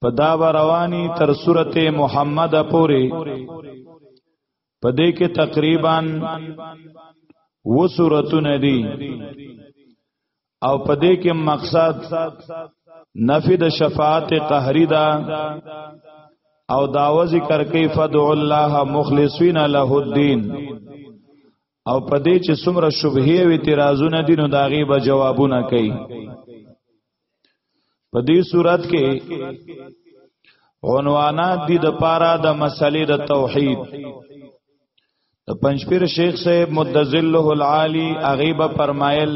په دا رواني تر سورته محمد پورې په دې کې تقریبا و سورتونه دي او په دې کې مقصد نفی د شفاعت قهری دا او داو ذکر کوي فدع الله مخلصین له الدين او په دې چې څومره شبهه او اعتراضونه دي نو داغي به جوابونه کوي په دې صورت کې عنوانات دي د پارا د مسلې د توحید د پنځپیر شیخ صاحب مدذله العالی اغیب فرمایل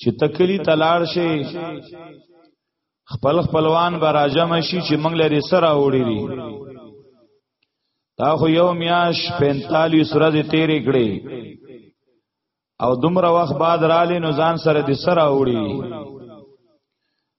چې تکلی تلار شي خپل خپلوان به راجم شي چې موږ لري سره وړي دي دا خو یو میاش 45 ورځې تیرې کړې او دومره وخت بعد رالی نو ځان سره دي سره وړي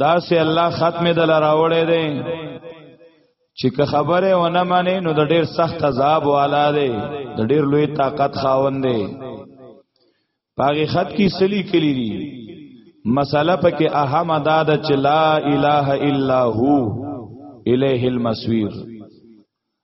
دا سه الله ختمه دل راوړې دی چې که خبره ونه مانی نو د ډیر سخت عذاب والا دی د ډیر لوی طاقت خاوند دی پاغي خط کی سلی کلی دی مسله پکې اهم ادا د چې لا اله الا هو الیه المسویر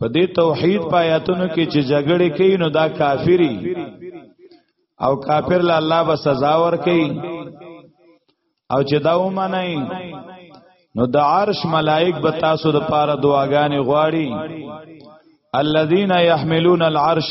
په دې توحید په آیاتونو کې چې جګړه کوي نو دا کافری او کافر له الله به سزا ور کوي او چې دا ومنای نو د عرش ملائک به تاسو د پاره دعاګانې غواړي الذين يحملون العرش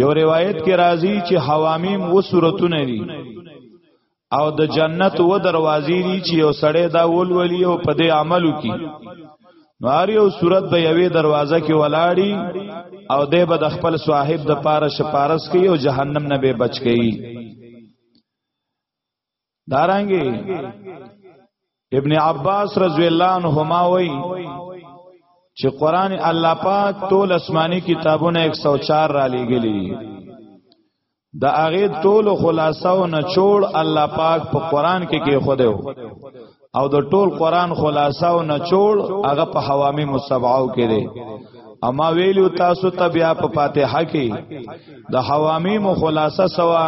یو روایت کې راځي چې حوامیم و صورتونه دي او د جنت و دروازې دي چې یو سړی دا ولولي او په دې عملو کې نوار یو صورت به یوې دروازه کې ولاړی او دې به د خپل صاحب د پاره شپارس کوي او جهنم نه به بچ کوي دارانګي ابن عباس رضی الله عنهما وای چې قران الله پاک ټول آسماني کتابونه 104 را لېګلي د هغه ټول خلاصو نه چوړ الله پاک په قران کې کې خو دیو او د ټول قران خلاصه او نچوړ هغه په حوامي مصبعو کې دی اما ویلو تاسو ته بیا په فاتحه کې د حوامي مو خلاصه سوا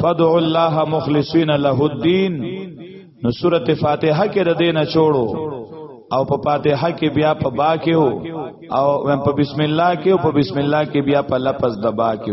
فدعوا الله مخلصین له الدين نو سورته فاتحه کې د دینه چوړو او په فاتحه کې بیا په با کې او او په بسم الله کې او په بسم الله کې بیا په لفظ د با کې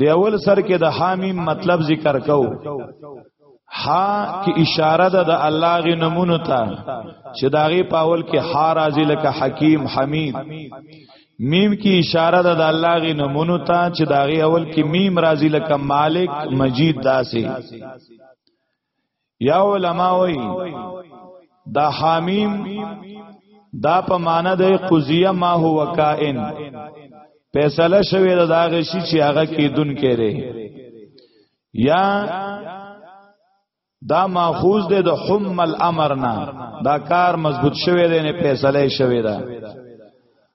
دی اول سر کې د حامیم مطلب ذکر کو ها کې اشاره ده د الله غي نمونه ته چې داغي پاول کې ها راځي لکه حکیم حمید میم کې اشاره ده د الله غي نمونه ته چې داغي اول کې میم راځي لکه مالک مجید داسې یا علما وای دا حامیم دا په معنا د قضیه ما هو کائن فیصله شوی دا داغه شی چې هغه کیدون کړي یا دا ماخوذ دی د حم الامرنا دا کار مضبوط شوی دی نه فیصله شوی دا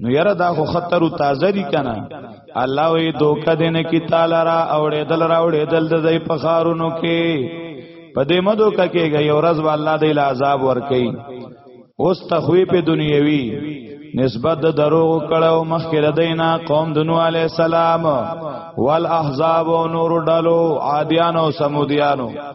نو یره دا خو خطر تازه دی کنه الله وی دوکه دین کی تعالی را اوړې دل را اوړې دل د زې په خارونو کې په دې مدو کېږي یو ورځ والله د عذاب ور کوي اوس تخوی په دنیوي نسبت د دروغ کړه او مخکې ردینا قوم دنو علی السلام والاحزاب او نور ډلو عادیانو سمودیانو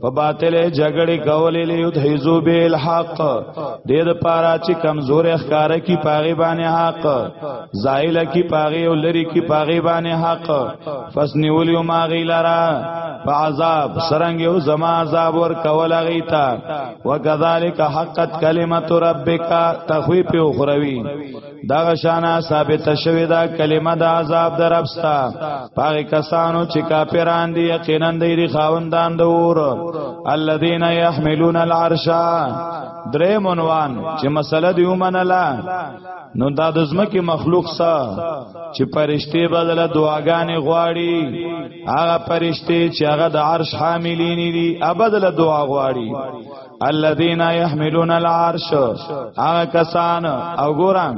په باطل جګړې کولې لیو تهزو بیل حق دې د پارا چې کمزور ښکار کی پاغي باندې حق زایل کی پاغي او لری کی پاغي باندې حق فسنیول یو ما غیلرا په عذاب سرنګ یو زما عذاب ور کول غیتا وکذالک حقت کلمت ربک تخویف اخروی دا غشانا ثابت شوی دا کلمه د عذاب در ابستا پاګه کسانو چې کافران دي یقینا دی خاوندان د اور الذين يحملون العرش درې مونوان چې مسله دی ومنله نو دا د زمکه مخلوق سا چې پرشته بدل دعاګانې غواړي هغه پرشته چې هغه د عرش حاملین دي ابدل دعا غواړي الذين يحملون العرش هغه کسان او ګوران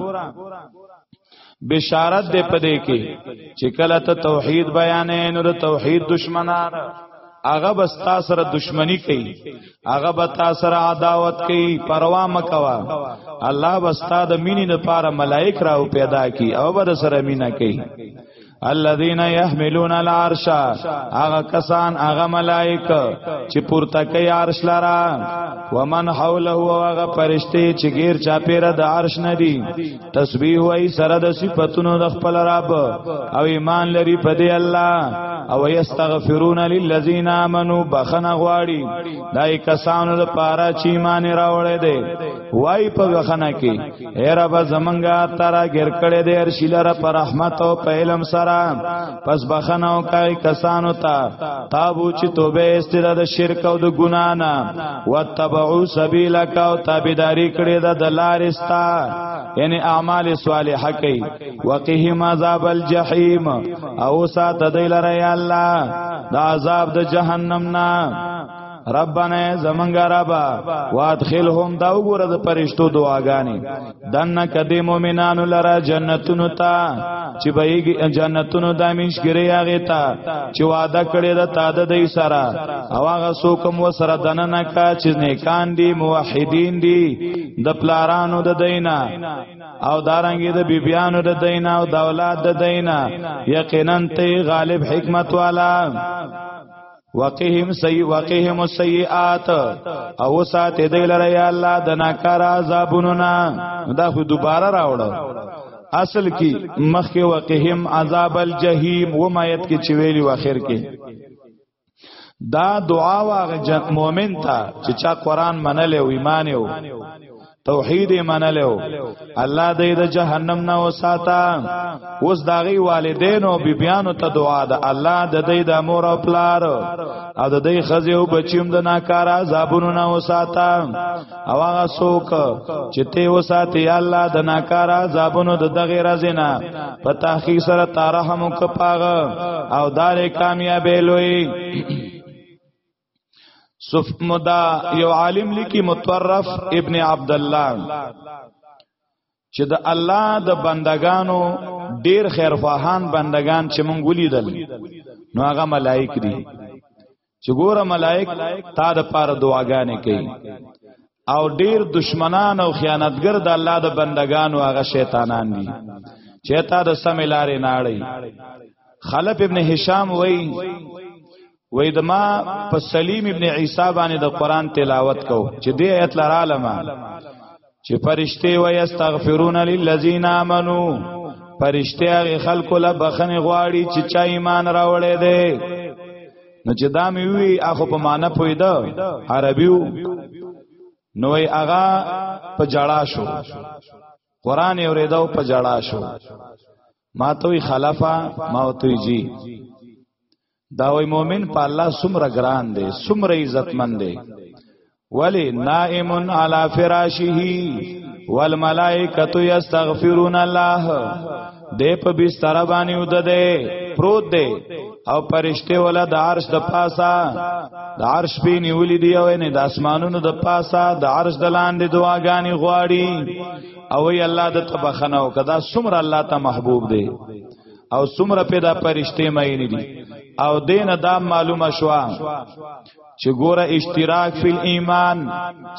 بشارت دې پدې کې چې کله ته توحید بیانې نو د توحید دشمنان هغه بس تا سره دشمنی کوي هغه به تا سره عداوت کوي پروا مکوا الله بس تا د مینې لپاره ملائک راو پیدا کی او بر سره مینا کوي الذين يحملون العرش هغه کسان هغه ملائک چې پورته کوي عرش لرا ومن حوله هغه فرشتي چې غیر چا پیره د عرش نه دي تسبیح وای سره د صفاتونو د خپل رب او ایمان لري په دی الله او یستغفرون للذین آمنو بخنه غواړي دای کسانو لپاره چې ایمان راوړی دی وای په بخنه کې اے رب زمنګا ترا ګر کړه دې ارشل را پر رحمت او په علم سره پس بخنو کای کسانو ته تابو چې توبه استره د شرک او د ګنا نه وتبعو سبیلک او تابعداری کړې د دلارستا یعنی اعمال صالحه کوي وقهم عذاب الجحیم او سات دیلره یا الله د عذاب د جهنم نه ربنا زمنګ ربا وادخلهم دا وګوره د پرشتو دعاګانی دنه کدی مؤمنانو لرا جنتونو تا چې بهږي جنتونو د مشګری هغه تا چې وعده کړی د تا د دی سره او هغه سوکم و سره دنه نه کا چې نیکان دی موحدین دی د پلارانو د دینا او دارنګي د بیبیانو د دینا او د اولاد د دینا یقینا ته غالب حکمت والا وقهم سي وقهم السيئات او سات دې لره یا الله د ناکار عذابونو نه دا خو دوباره راوړ اصل کی مخک وقهم عذاب الجحیم و مایت کې چویلی و اخر کې دا دعا واغ جن مومن ته چې چا قران منل او ایمان او توحید منلو الله دې د جهنم نه وساته اوس داغي والدین او بیبیانو ته دعا ده الله د دې د مور او پلار او د دې خزه او بچیم د ناکار عذابونو نه وساته او هغه څوک چې ته وساتي الله د ناکار عذابونو د دغه رزنا په تحقیق سره تارحم او کپاغه او دار کامیابې لوی صف مدا یو عالم لیکي متورف ابن عبد الله چې د الله د بندگانو ډیر خیرخواهان بندگان چې مونږ ولیدل نو هغه ملائک دي چې ګوره ملائک تا د پاره دعاګانې کوي او ډیر دشمنان او خیانتګر د الله د بندگانو هغه شیطانان دي چې تا د سم لارې ناړي خلف ابن هشام وای وای د ما په سلیم ابن عیسی باندې د قران تلاوت کو چې دې آیت لرالم چې فرشته وای استغفرون للذین آمنو فرشته هغه خلکو له بخنه غواړي چې چا ایمان راوړې ده نو چې دا مې وی اخو په معنا پویده عربیو نو ای اغا په جړا شو قران اوریدو په جړا شو ما توي خلفا ما توي جی دا وای مؤمن په الله سمره ګران دی سمره عزتمن دی ولی نائم علی فراشه والملائکۃ یستغفرون الله دې په بستر باندې ود دې پروت دې او پرشته ولا د عرش د پاسا د عرش په نیولې دی او نه د اسمانونو د پاسا د عرش د لاندې دعاګانې غواړي او ای الله د تبخنه او کدا سمر الله ته محبوب دی او سمر پیدا پرشته مې نه دي او دین دا معلومه شوا چې ګوره اشتراک فی ایمان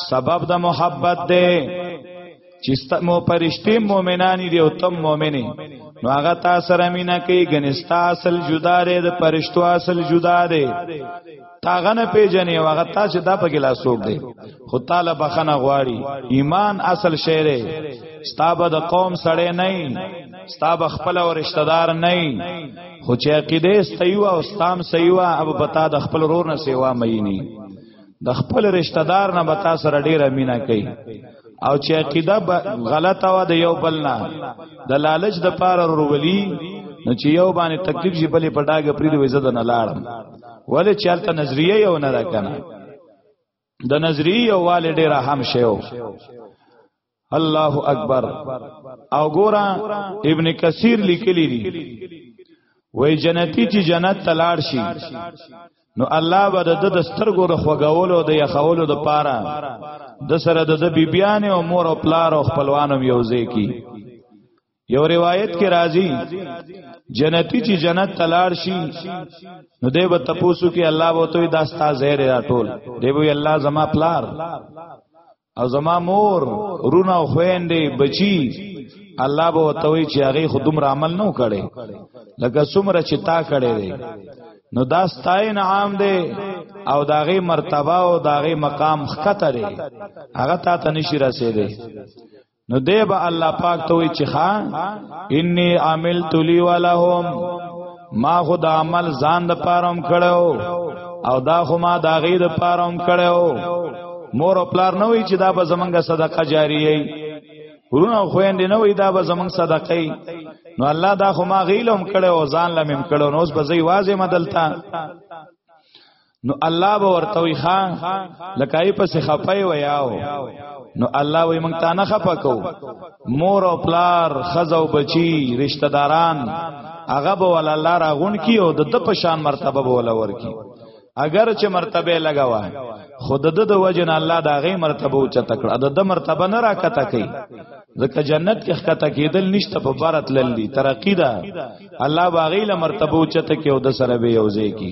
سبب د محبت دی چې ستمو پرشتي مؤمنانی دی او تم مؤمنی نو هغه تا سره مینا کوي غنستا اصل جدا دی د پرشتو اصل جدا دی تاغه نه پیژنې هغه تا چې دا په ګلا سوق دی خو تعالی بخنه غواړي ایمان اصل شعر ستابه د قوم سړی نه ستا بخپل او رشتہ دار نه خو چې عقیده استیوا او استام سیوا اب پتا د خپل رور نه سیوا مینی د خپل رشتہ دار نه بتا سره ډیره مینا کوي او چې عقیده غلطه و د یو بل نه د لالچ د پار ورولی نو چې یو باندې تکلیف شي بلې پټاګه پرې د وزد نه لاړم ولې چالت نظریه یو نه راکنه د نظری یووالی ډیر اهم شیو الله اکبر او ګورا ابن کثیر لیکلی دی وای جنتی چې جنت تلاړ شي نو الله به د د سترګو د خوګولو د یخولو د پاره د سره د بیبیانه او مور او پلار او خپلوانو یوځي کی یو روایت کې راځي جنتی چې جنت تلار شي نو دی به تپوسو کې الله به توي داستا زهره را ټول دی به الله زما پلار او زما مور رونه او خويندې بچي الله به توي چې هغه خودم را عمل نو کړي لکه څومره چې تا کړي دی نو دا ستاین عام دی او داغه مرتبه او داغه مقام خطر دی هغه تا ته نشي رسیدي نو دی به الله پاک ته وی چې ښا انی عملت لی ولهم ما خو د عمل ځان د پاروم کړو او دا خو ما دا غي د پاروم کړو مور او پلار نه وی چې دا به زمونږ صدقه جاری ای ورونه خويندې نه وی دا به زمونږ صدقه ای نو الله دا خو ما غیلم کړو ځان لمم کړو نو اوس به زی واځه مدلتا نو الله به ورته وي ښا لکای په څه خپای ویاو نو الله وي مونږ تا نه خپه کو مور او پلار خزه او بچی رشتہ داران هغه به ول الله راغون کی او د د پشان مرتبه به ول ورکی اگر چې مرتبه لگاوا خود د د وجن الله دا غي مرتبه او چت کړه د د مرتبه نه راکته کوي ځکه جنت کې ښکته کېدل نشته په بارت للی ترقی دا الله باغی له مرتبه او چت کې او د سره به یوځي کی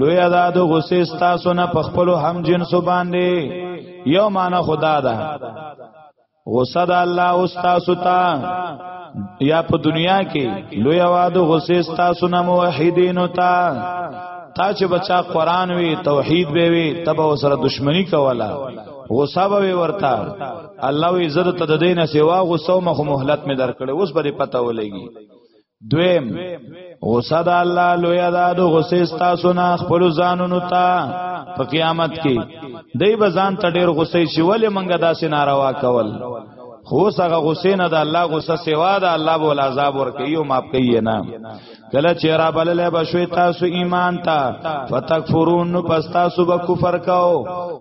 لوی ادا د غصې ستاسو نه په خپل هم جنس باندې یو معنا خدا ده غصه د الله او ستاسو ته یا په دنیا کې لوی ادا د غصې ستاسو نه موحدین ته تا چې بچا قران وی توحید به وی تب سره دشمنی کولا غصه به ورتا الله وی عزت ته د دینه سیوا غصه مخ مهلت می درکړي اوس به پته ولګي دویم غصه د الله لوی ادا د غصه تاسو نه خپل ځانونو ته په قیامت کې دای به ځان ته ډیر غصه شي ولې منګه داسې ناروا کول خو سغه غصه نه د الله غصه سوا د الله بول عذاب ور کوي او ماپ کوي نه کله چې را بلل به شوي تاسو ایمان ته فتکفرون نو پس تاسو به کفر کاو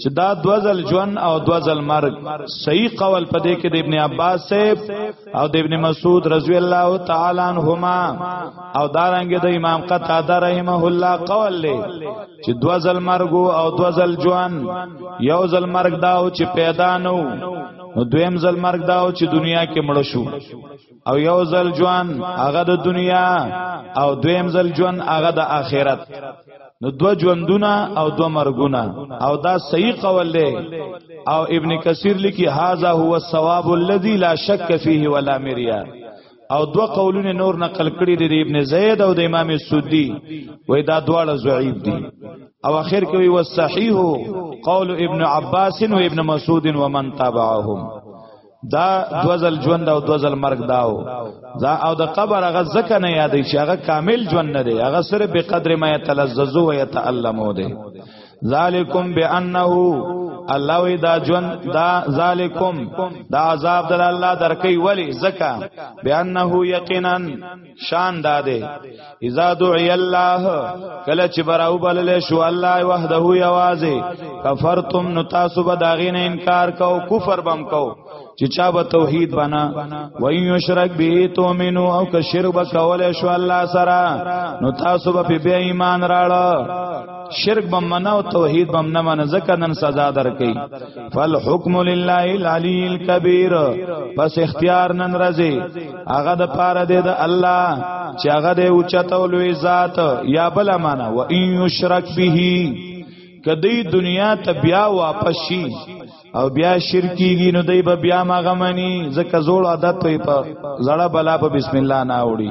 چې دا دوزل ژوند او دوزل مرګ صحیح قول په دې کې د ابن عباس صاحب او د ابن مسعود رضی الله تعالی عنهما او دارنګ د امام قتاده رحمه الله قول لې چې دوزل مرګ او دوزل ژوند یو ځل مرګ دا او چې پیدا نو نو دویم ځل مرګ دا او چې دنیا کې مړ شو او یو ځل ژوند هغه د دنیا او دویم ځل ژوند هغه د آخرت نو دو ژوندونه او دو مرګونه او دا صحیح قول دی او ابن کثیر لیکي هاذا هو الثواب الذي لا شک فيه ولا مریا او دو قولونه نور نقل کړي دي ابن زید او د امام سودی وای دا دواړه ضعیف دي او اخر کې وی والصحیح قول ابن عباس و ابن مسعود ومن تبعهم دا دوزل ژوند او دوزل مرګ داو دا او د قبر هغه ځکه نه یادې چې هغه کامل ژوند نه دی هغه صرف به قدر ما يتلذذ و يتعلمو دی ذالکم بانه الله وی دا جون دا ذالکم دا عذاب در الله درکې ولی زکا بانه یقینا شان داده اذا دعي الله کله چې براو بلل شو الله وحده یوازې کفرتم نو تاسو به داغې نه انکار کو کفر بم کو چې چا به توحید بنا و ان یشرک به تؤمنو او که شرک به کول شو الله سره نو تاسو به به ایمان راړه شرک بم منا او توحید بم نه منا زکه نن سزا درکې فالحکم لله العلی الکبیر پس اختیار نن رضی هغه د پاره دی د الله چې هغه د اوچتو لوی ذات یا بل معنا و ان یشرک به کدی دنیا ته بیا واپس شي او بیا شرکیږي نو دی به بیا مغمنی زکه زوړ عادت په زړه بلا په بسم الله نه وړي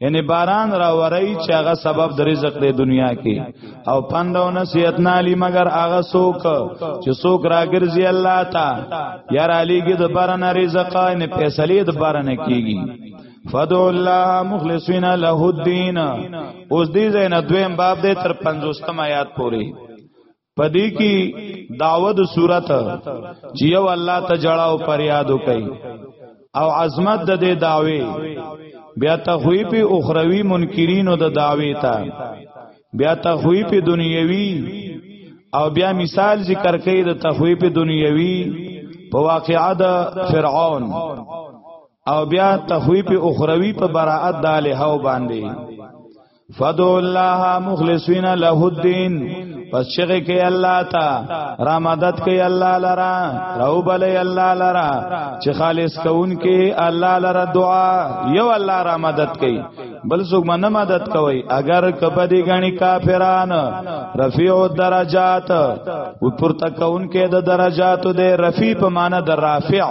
یعنی باران را ورای چې هغه سبب د رزق دی دنیا کې او پند او نصیحت نه علی مگر هغه څوک چې څوک راګرځي الله تا یار علی کې د باران رزق نه فیصله د باران کیږي فدع الله مخلصین له الدین اوس دې زین دویم باب دې تر 50 آیات پورې پدې کې داود صورت چې یو الله ته جړاو پریاد وکي او عظمت د دې داوي بیا تخویف اخروی منکرینو د داوي ته بیا تخویف دنیوي او بیا مثال ذکر کوي د تخویف دنیوي په واقعا د فرعون او بیا تخویف اخروی په براءت د له هو باندې فدو الله مخلصین له الدین پس چغه کې الله تا را مدد کې الله لرا رو بل الله لرا چې خالص کون کې الله لرا دعا یو الله را مدد کې بل څوک منه مدد کوي اگر کبدي غني کافران رفیع الدرجات او پورته کون کې د درجات د رفیع په معنی د رافع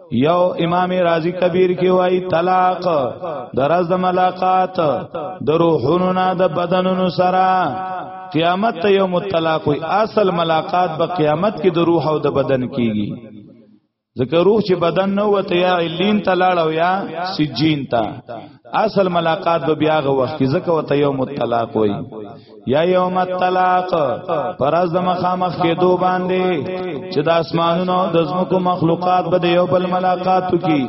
یو امام رازی کبیر کې وای طلاق درز د ملاقات د روحونو نه د بدنونو سره قیامت ته یو مطلق وي اصل ملاقات به قیامت کې د روح او د بدن کیږي ځکه روح چې بدن نه وته یا علین ته لاړ او یا سجین ته اصل ملاقات به بیا غو وخت کې ځکه وته یو مطلق وي یا یوم الطلاق پر از د مخامخ کې دو باندې چې د اسمانونو او د زمکو مخلوقات به د یو بل ملاقات کی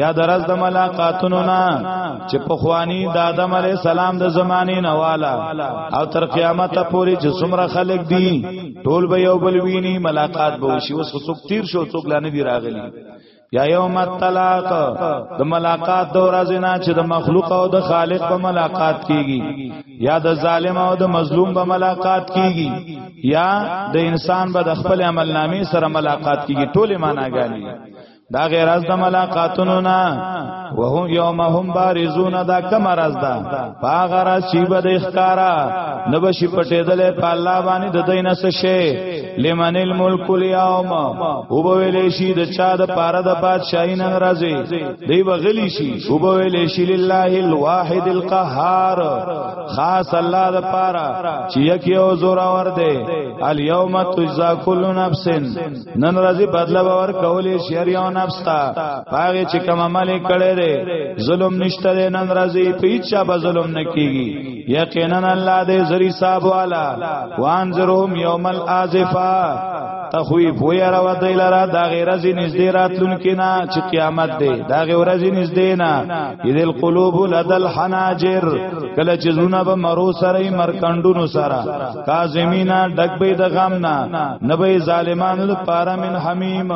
یا د رز د ملاقاتونو نه چې په خوانی د آدم علی السلام د زمانه نه والا او تر قیامت پورې چې څومره خلق دي ټول به یو بل ویني ملاقات به وشي اوس څوک تیر شو څوک لانه دی راغلی یا یوم الطلاق د ملاقات د ورځ نه چې د مخلوق او د خالق په ملاقات کیږي یا د ظالم او د مظلوم په ملاقات کیږي یا د انسان به د خپل عمل نامې سره ملاقات کیږي ټوله معناګانی دا غیر از د ملاقاتونو نه وهم یومهم بارزون دا کم راز دا پاغ راز چی بد اخکارا نبشی پټې دلې په الله باندې د دین څه شي لمن الملک الیوم او به ویلې شي د چا د پاره د بادشاہی نن راځي دی بغلی شي او به ویلې شي لله الواحد القهار خاص الله د پاره چې یو زورا ور دی الیوم تجزا کل نفس نن ورځې بدله باور کولې شهر یو نفس تا پاغه چې کوم عمل کړي دي ظلم نشته دی نن ورځې پیچا به ظلم نکېږي یقینا الله دې زری صاحب والا وانذرهم یوم الازفا تخویف وی را و دی لرا دا غیر ازی نزدی راتلون کنا چه قیامت دی دا غیر ازی نزدی نا اید القلوب لدل حناجر کل چه زونه با مرو سره مرکندونو سره کازمینا ډک به د غم نه نبی ظالمانو د پاره من حمیم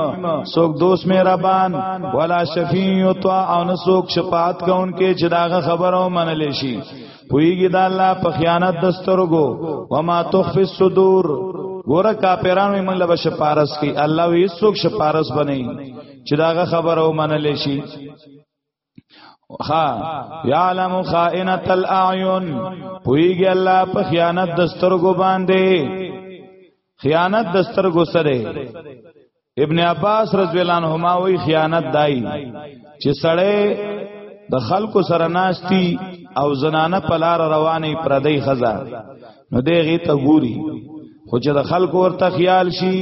سوک دوست مهربان ولا شفیع یطاع او نسوک شفاعت کون کې چې داغه خبرو منل شي پویږي د الله په خیانت دسترګو وما تخفي الصدور ګوره کاپیرانو موږ له شفارس کی الله وی سوک شفارس بنئ چې داغه خبرو منل شي ها یعلم خائنۃ الاعین پویږي الله په خیانت د سترګو باندې خیانت د سترګو سره ابن عباس رضی الله عنهما وی خیانت دای چې سړی د خلکو سره ناشتي او زنانه په لار رواني پردی خزا نو دی غي ته ګوري خو چې د خلکو ورته خیال شي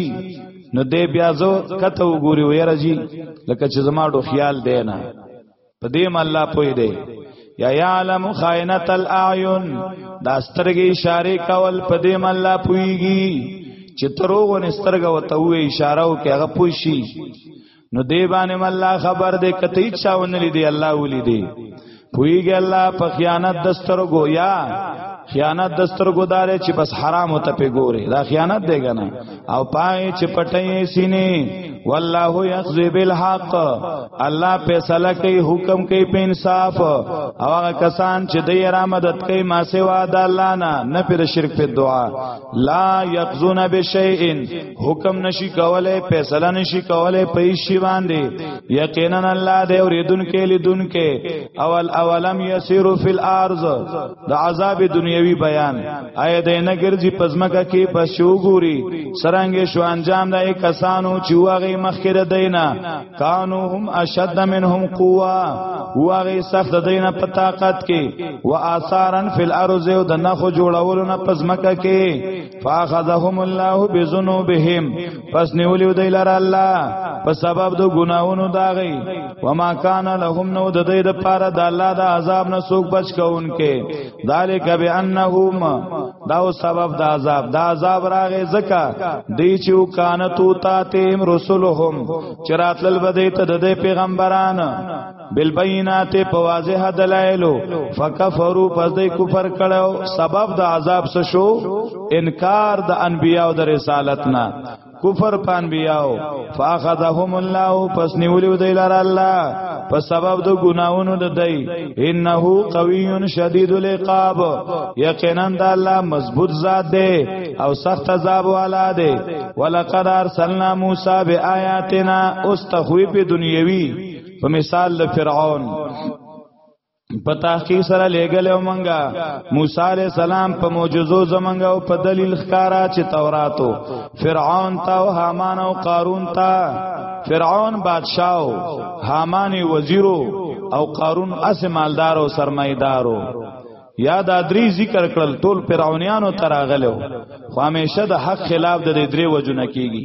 نو دی بیا زو کته وګوري ویره جی لکه چې زما ډو خیال دی نه په دې م الله پوي دی یا یعلم خائنۃ الاعین دا سترګې اشاره کول په دې م الله پويږي چې تروغه نسترګه وته وې اشاره او کې هغه پوي شي نو دی باندې الله خبر دی کته هیڅ چاونه لیدي الله ولیدي پویږي الله په خیانت دسترګو یا خیانت دسترګو دار چې بس حرام ته په ګوري دا خیانت دی کنه او پای چې پټې سینې والله یقضی بالحق الله فیصله کوي حکم کوي په انصاف او هغه کسان چې د یرا مدد کوي ما سوا د الله نه نه پر شرک په دعا لا یقزون بشیء حکم نشي کوله فیصله نشي کوله په شی باندې یقینا الله دې اوریدون کې لیدون کې اول اولم یسیر فی الارض د عذاب دنیوي بیان آیا دې نه ګرځي پزماکه کې په شو ګوري سرنګ شو انجام دای کسانو چې واغې مخکې دینا کانو هم اشد منهم قوا واغې سخت دینا په طاقت کې و آثارن فی الارض او د نخو جوړولو نه پزماکه کې فاخذهم الله بذنوبهم پس نیولیو دی لره الله په سبب د ګناونو داغي وما کان لهم نو د دې د پاره د الله د عذاب نه سوق بچ کونکي ذالک بانهم دا سبب د عذاب د عذاب راغې زکا دی چې کانتو تاتهم رسولهم چراتل بده ته د پیغمبران بالبینات په واضح دلایلو فکفروا پس دوی کفر کړو سبب د عذاب څه شو انکار د انبیانو د رسالت نه کفر په انبیانو فاخذهم الله پس نیولیو دی لار الله په سبب د ګناونو د دی انه قوی شدید العقاب یقینا د الله مضبوط ذات دی او سخت عذاب والا دی ولقد ارسلنا موسی بیااتنا استخوی په دنیوی په مثال د فرعون په تحقیق سره لېګل او منګه موسی عليه السلام په معجزو زمنګ او په دلیل ښکارا چې توراتو فرعون تا او حامان او قارون تا فرعون بادشاہ او حامان وزیرو او قارون اس مالدار او سرمایدارو یا دا درې ذکر کړل ټول فرعونانو تراغلو خو همیشه د حق خلاف د درې وجونه کیږي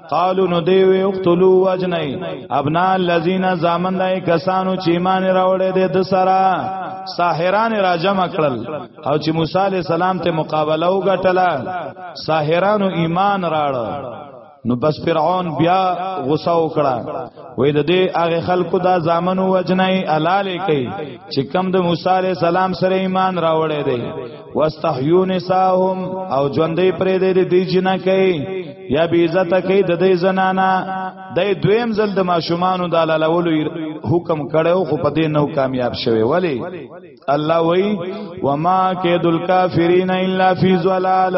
قالو نو دی وی اقتلو وجنی ابنا الذین زامن دای کسانو چې ایمان راوړې دي د سرا ساحران را جمع کړل او چې موسی علی السلام ته مقابله وګټله ساحرانو ایمان راړ نو بس فرعون بیا غوسه وکړه وې د دې هغه خلکو دا زامنو وجنای الاله کوي چې کم د موسی عليه السلام سره ایمان راوړې دي واستحیو نساهم او ژوندې پرې دې دې جنا کوي یا بی عزت کوي د دې زنانا د دویم ځل د ماشومانو د لالولو حکم کړو خو په دې نو کامیاب شوه ولی الله وای وما کید الکافرین الا فی ظلال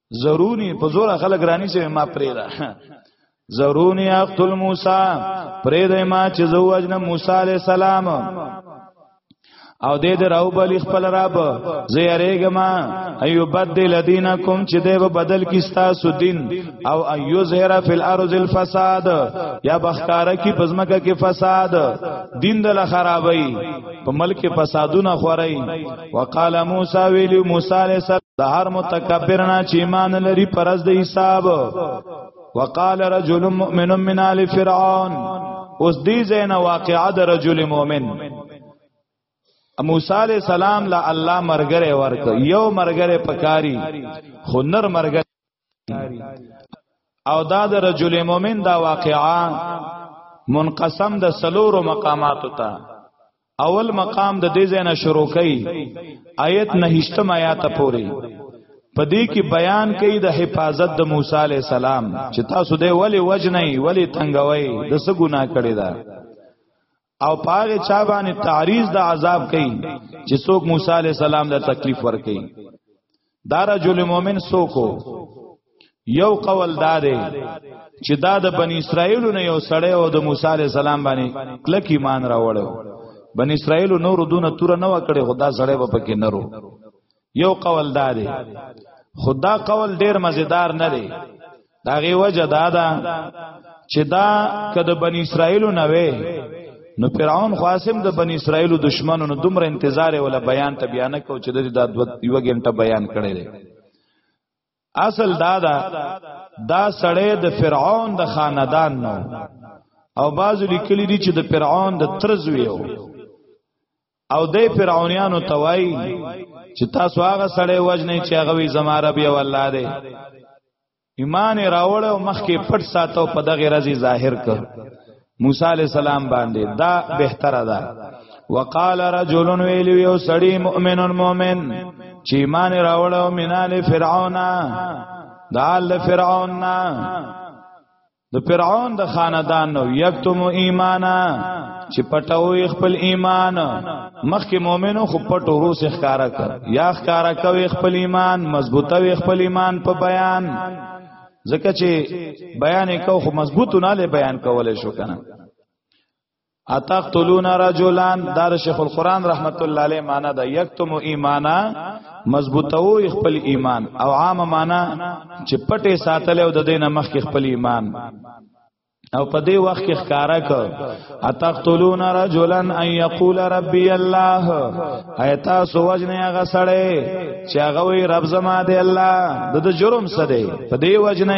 ضروري په زور خلک رانی سي ما پرې دا ضروري اقتل موسی پرې د ما چې زوج نه موسی عليه السلام او دې د راو بل خپل رب زه یریګما ایو بدل دینکم چې دې به بدل کی تاسو دین او ایو زهرا فی الارض الفساد یا بخکارا کی پزمکه کې فساد دین دل خرابای په ملک فسادونه خورای وقال موسی ویلی موسی علیہ السلام د هر متکبر نه چې ایمان لري پرز د حساب وقال رجل مؤمن من آل فرعون اوس دې زین واقعا د رجل مؤمن موسی علیہ السلام لا الله مرګره ورک یو مرګره پکاري خو نر مرګره او دا د رجل مؤمن دا واقعا منقسم د سلورو مقاماتو ته اول مقام د دې زنه شروع کړي آیت نهشتم آیات پوري پدې کې بیان کړي د حفاظت د موسی علی السلام چې تاسو دې ولی وجنې ولی تنگوي د څه ګناه کړی دا او پاغه چا باندې تعریض د عذاب کوي چې څوک موسی علی السلام د تکلیف ور کوي دا رجل مؤمن څوک یو قول دارې چې دا د بنی اسرائیل نه یو سړی او د موسی علی السلام باندې کلک ایمان راوړو بنی اسرائیل نور دونه تور نه وکړي خدا سړی به پکې نرو یو قول دا دی خدا قول ډیر مزیدار نه دی دا غي وجه دا ده چې دا کده بنی اسرائیل نه وي نو فرعون خاصم د بنی اسرائیل دشمنو نو دومره انتظار ولا بیان ته بیان کو چې د دا یو غنټه بیان کړي دي اصل دا دا دا سړی د فرعون د خاندان نو او بعض لیکلی دي چې د فرعون د ترزویو او د فرعونانو توای چې تاسو هغه سړی وجنې چې هغه وی زما رب یو الله دی ایمان راوړ او مخکې پټ ساتو په دغه رضی ظاهر ک موسی علی السلام باندې دا بهتره ده وقال رجل ویل یو سړی مؤمن مؤمن چې ایمان راوړ او مینال فرعون دا ال فرعون د فرعون د خاندان نو یکتم ایمانا چې پټوي خپل ایمان مخکې مؤمنو خو پټو روس ښکارا کړ یا ښکارا کوي خپل ایمان مضبوطه وي خپل ایمان په بیان ځکه چې بیان کو خو مضبوط نه لې بیان کولای شو کنه اتقتلون رجلان دار شیخ القران رحمت الله علیه معنا دا یکتم ایمانا مضبوطو خپل ایمان او عام معنا چې پټه ساتل او د دینه مخ خپل ایمان او په دې وخت کې ښکارا ک اتقتلون رجلا ان یقول ربي الله ایتا سوجنه هغه سړی چې هغه وی رب زما دی الله د جرم سره په دې وجنه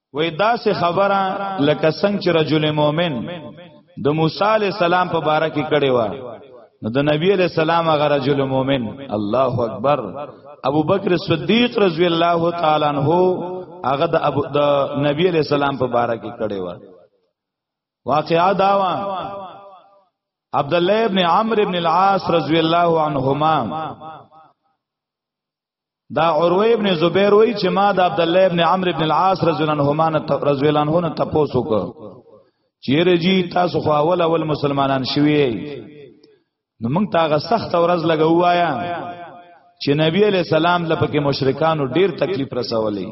وې دا سه خبره لکه څنګه چې رجل مؤمن د موسی علی السلام په باره کې کړي و نو د نبی علی السلام هغه رجل مؤمن الله اکبر ابو بکر صدیق رضی الله تعالی عنہ هغه د ابو د نبی علی السلام په باره کې کړي و واقعا دا و عبد الله ابن عمرو ابن العاص رضی الله عنهما دا عروه ابن زبیر وای چې ما د عبد الله ابن عمرو ابن العاص رضی الله عنهما رضی الله عنه نه تاسو کو چیرې جی تاسو خو اول اول مسلمانان شوی نو موږ تاغه سخت ورځ لګوایا چې نبی علی سلام لپاره مشرکانو ډیر تکلیف رسولې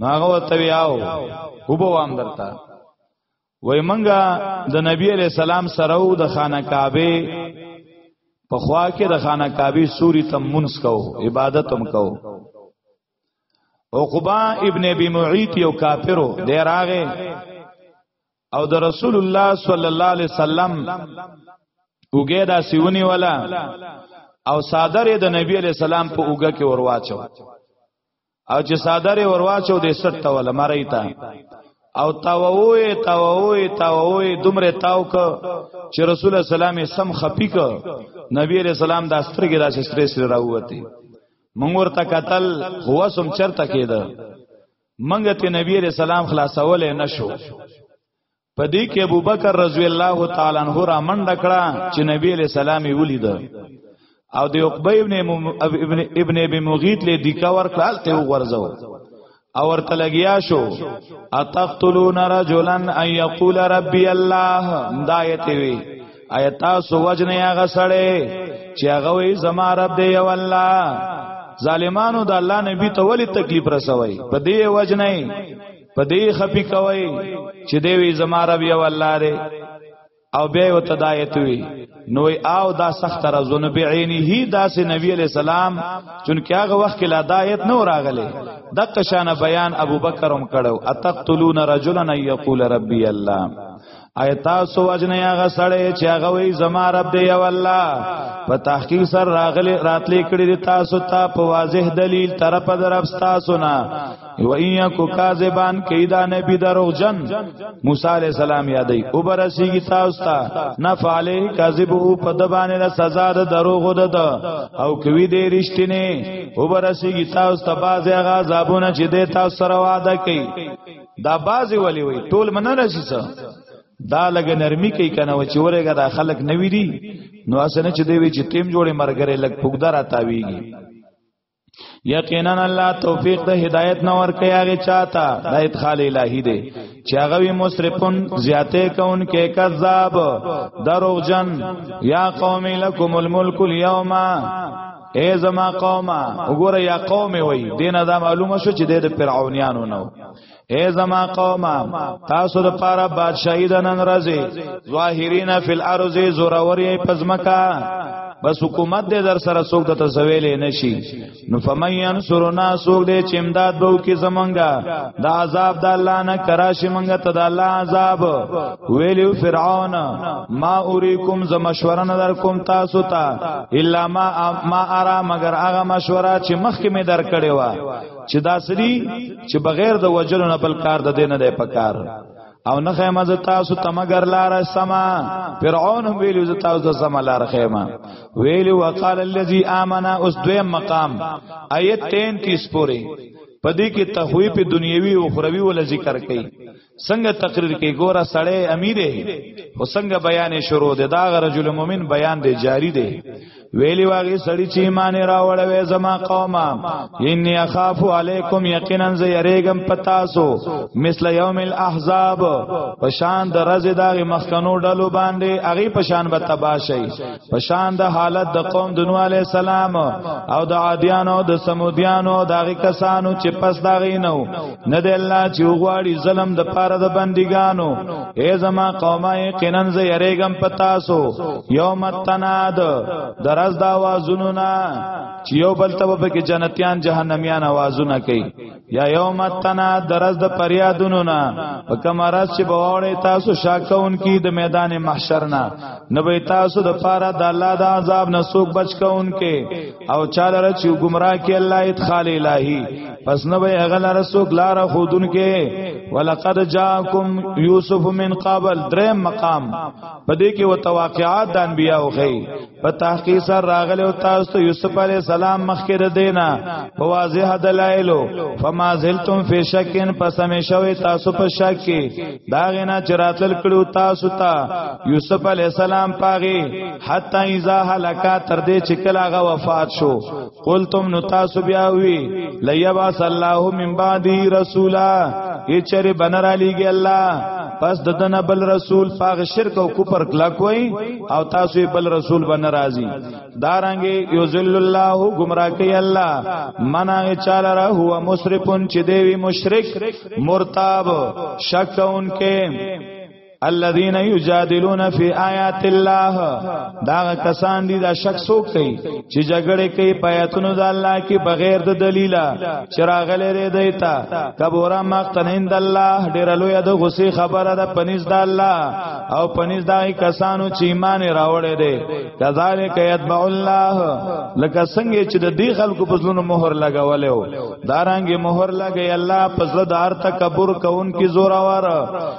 ناغه ته ویاو وبو وام درته وای منګه د نبی علی سلام سره او د خانه کعبه په خوا کې د خانه کعبه سوري تم منس کو عبادت هم کو عقبہ ابن ابي معيط یو کافرو د راغه او د رسول الله صلی الله علیه وسلم وګه دا سیونی ولا او صادر د نبی علی سلام په وګه کې ورواچو او چې صادره ورواچو دې سټ ولا مړی تا او تاووي تاووي تاووي دومره تاو ک چې رسول الله سلام سم خپي ک نبی عليه السلام د استرګې داسې سټرې سره راووتی مونږ ورته قتل هو سم چرته کېده منګه ته نبی عليه السلام خلاصول نه شو په دې کې ابوبکر رضی الله تعالی عنہ را منډه کړه چې نبی علیہ السلام یې ولید او د عقبه ابن ابن ابن ابي مغیث له دیکاور کړه ته وغورځو او ورته لګیا شو اتقتلون رجلا ان یقول ربی الله دایت وی ایتا سو وجنه هغه سړی چې هغه وی زما رب دی یو الله ظالمانو د الله نبی ته ولی تکلیف رسوي په دې وجنه په دې خپي کوي چې دی وی زما رب یو الله دی او بیا یو تدایت وی نو او دا سخت رزون بعینه داسې نبی علی سلام چونکه هغه وخت کې لادایت نو راغله د قشانه بیان ابوبکر هم کړو اتقتلون رجلا یقول ربی الله ایتا سو وجنه هغه سړی چې هغه وی زما رب دی او الله په تحقیق سره راغلی راتلې کړی دی تاسو ته په واضح دلیل طرف درب تاسو نه و ایا کو کاذبان کیدا نبی دروغ جن موسی علی السلام یادې او برسیږي تاسو ته نه فعلی کاذب او په دبانې له سزا د دروغ دد او کوي دې رښتینه او برسیږي تاسو ته باز هغه عذابونه چې د تاسو سره وعده کوي دا بازي ولي وي ټول منه راشي څه دا لګ نرمي کوي کنه و چې ورګه دا خلک نه ویری نو اسنه چې دی وی چې تیم جوړې مرګره لګ پګدار تاویږي یقینا الله توفیق د هدایت نه ور کوي هغه چاته د ادخال الهی دی چې هغه وی مسرفون زیاته کون کې کذاب دروغجن یا قوم لکم الملک اليوم اے زما قومه وګوره یا قومه وای دینه دا معلومه شو چې د فرعونانو نو اے زما قومه تاسو د پاره بادشاہی د نن راځي ظاهرین فی الارض زوروري پزمکا بس حکومت دې در سره څوک د تسویلې نشي نو فمن ينصرنا څوک دې چې امداد به وکي زمونږه د عذاب د الله نه کراشي مونږه ته د الله عذاب ویلیو فرعون ما اوریکم ز مشوره نه در کوم تاسو ته الا ما ما ارا مگر هغه مشوره چې مخکې می در کړې و چې داسري چې بغیر د وجلو نه بل کار د دینه دی پکار او نه خیمه ز تاسو ته مگر لار سما فرعون هم ویلو ز تاسو ته سما لار خیمه ویلو وقال الذي امن اوس دویم مقام آیت 33 پوری پدې کې تخویف دنیوي او اخروی ول ذکر کړي څنګه تقریر کې ګوره سړی امیره او څنګه بیان شروع دی دا رجل مؤمن بیان دی جاری دی ویلی واغی سړی چې ایمان راوړ وې زما قومه انی اخاف علیکم یقینا ز یریګم پتاسو مثل یوم الاحزاب پشان د رز داغه مخکنو ډلو باندې اغه پشان به تباشی په شان د حالت د قوم د نوح علی السلام او د عادیانو د سمودیانو دغه کسانو چې پس دا غینو نه د الله چې وغواړي ظلم د پاره د بندګانو اے زما قومه یقینا زه یریګم پتا سو یوم تناد درز دا وازونو نا چې یو بل ته به کې جنتیان جهنميان आवाजونه کوي یا یوم تنا درز د پریادونو نا په کمرات چې بواړې تاسو شاکون کی د میدان محشر نا نبی تاسو د پاره د الله د عذاب نه سوق بچ کون کې او چاله ر چې گمراه کې الله ادخال الہی پس نبی اغل رسول لار خودن کې ولقد جاءکم یوسف من قبل درې مقام پدې کې وتواقعات د انبیاء خو په تحقیق سره راغلی او تاسو ته یوسف علی السلام مخکې د دینا په واضح دلایلو فما زلتم فی شکین پس همیشوي تاسو په شک کې دا غنا چراتل کړو تاسو ته یوسف علی السلام پاغي حتی اذا هلاکا تر دې چې کله هغه وفات شو قلتم نو تاسو بیا وی لیباس الله من بعدی رسولا ای چر بنر علیږي الله پس د دنه بل رسول فاغ شرک او کفر کلا کوي او تاسو بل رسول بنر راضي دارنګي یذل الله گمراه کوي الله منا چاله را هو مسرفون چې دیوی مشرک مرتاب شک اونکه الذين يجادلون في آيات الله دا کسان دي دا شک سوک کوي چې جګړه کوي پیاتونو د الله کې بغیر د دلیلا چراغله ری دیتا کبورا مقتن عند الله ډیر لوی د غصه خبره ده پنيز د الله او پنيز دای کسانو چې ایمان راوړې دي کذالک یتبع الله لکه څنګه چې د دې خلکو په ځلونو مهر لګولې و دارانګي مهر لګي الله په زړه دار تکبر کوونکي زورا واره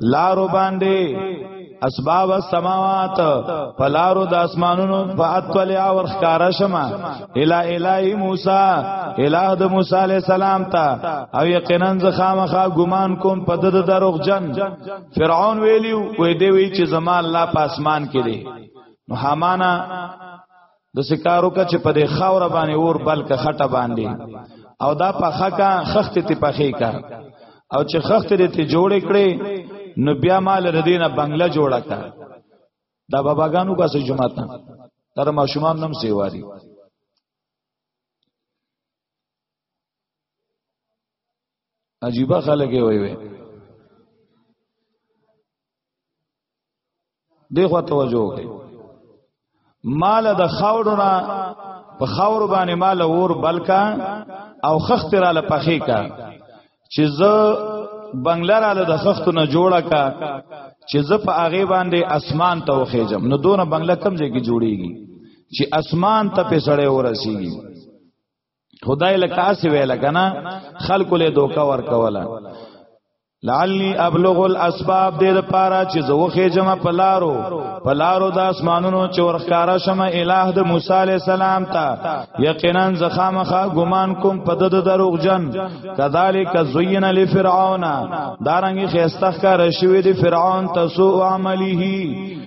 لارو باندې اسباب السماوات فلارو د اسمانونو فاتلیا ورخکارا شما الی الی موسی الہ د موسی علی السلام تا او یقینا زخامخه ګمان کوم په د دروغ جن فرعون ویلیو وې دی وی چې زما الله په اسمان کې دی نو حمانا د سکارو کا چې په دې خاور باندې اور بلک خټه باندې او دا په خکا خخت ته پخې کا او چې خخت دې ته جوړ کړي نو بیا مال ردینه بنگله جوړه کا دا باباګانو کا سې جمعه تا تر ماشومان نم سیواري عجیبه خلک وي وي دغه توجه وکړي مال د خاورونه په خاور باندې مال اور بلکا او خخت را لپخې کا چې زه بنگلر اله د خختو نه جوړه کا چې زه په هغه باندې اسمان ته وخېجم نو دونه بنگله کم ځای کې جوړیږي چې اسمان ته په سړې ورسیږي خدای لکه اسی ویل کنه خلق له دوکا ور کولا لعلی ابلغ الاسباب دې لپاره چې زوخه جمع پلارو پلارو د اسمانونو چې ورخاره شمه الہ د موسی علی السلام ته یقینا زخامخه ګمان کوم په د دروغ جن کذالک زین لفرعون دارنګي خيستخ کا رشوی دی فرعون تسو عملیه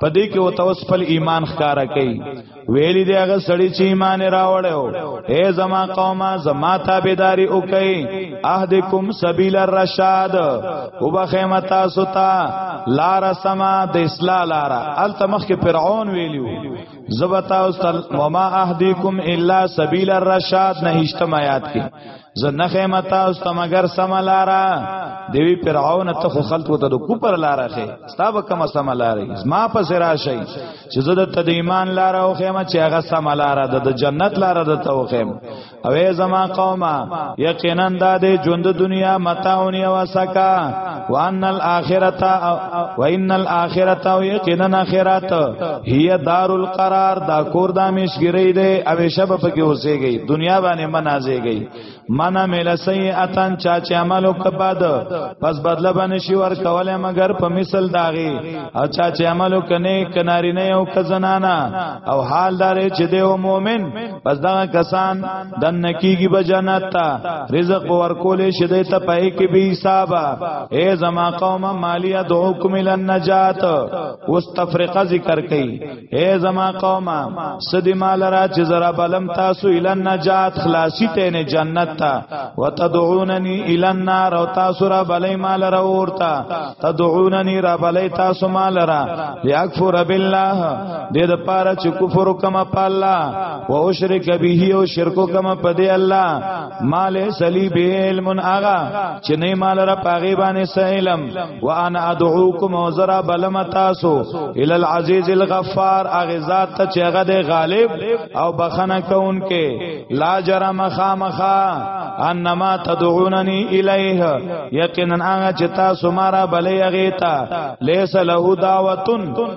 په دې کې وته اوس خپل ایمان ښکارا کوي ویلي دی هغه سړی چې ایمان راوړیو اے زما قومه زما تابعداري وکي اهدکم سبیل الرشاد وبخیمه تاسو ته لار سما د اصلاح لار الته مخ کې فرعون ویلیو زبتا او وما اهدیکم الا سبیل الرشاد نه هیڅ آیات کې زه نه خیمه تاسو ته مگر سم لارا دیوی فرعون ته خو خلکو ته د کوپر لارا خې ستا به کوم سم لارې ما په سرا شي چې زه د تدیمان لارا او خیمه چې هغه سم لارا د جنت لارا د ته او خیم او زما قومه یقینا د ژوند دنیا متاونی او سکا وان الاخرته وان الاخرته یقینا اخرت هي دار القرار دا کور د مشګری دی او شب پکې اوسېږي دنیا باندې منازېږي من عمل سیئتن چا چې عمل وکبد پس بدله باندې شي ور کوله مگر په مثل داغي او چا چې عمل کنه کناری نه او کزنانا او حال دار چې دی مؤمن پس دا کسان دن کیږي به جنت ته رزق ورکولې شې دې ته پې کې به حساب اے زما قوم مالی ادعوکم للنجات اوس تفریقه ذکر کړي اے زما قوم سدي مال را چې زرا بلم تاسو للنجات خلاصي ته نه جنت ته وتدعونني الى النار او تاسو را بلې مال را ورتا تدعونني را بلې تاسو مال را یکفر بالله دې د پاره چې کفر کما پالا و اشرک به او شرکو کما پدې الله مال سلی به علم اغا چې نه مال را پاغي باندې سهلم وانا ادعوکم وزرا بلم تاسو ال العزیز الغفار اغه ذات ته چې هغه د غالب او بخنه کونکي لا جرم خامخا انما تدعونني الیه یقینا هغه چې تاسو مارا بلې هغه ته لیس له دعوتن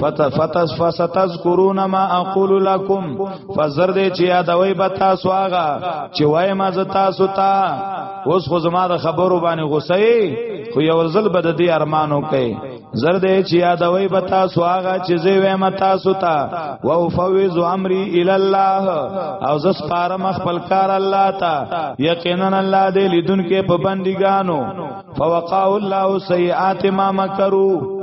فتفتس فستذكرون ما اقول لكم فزر دې چې یادوي به تاسو هغه چې وای ما ز تاسو ته اوس خو زما د خبرو باندې غوسه خو یو ځل بد دې ارمانو کوي زر دې چې یادوي به تاسو هغه چې زه وایم تاسو ته وفوز امري الى الله او ز سپارم خپل کار الله ته یقینا الله دې لیدونکو په بندګانو فوقاه الله سیئات ما مکروا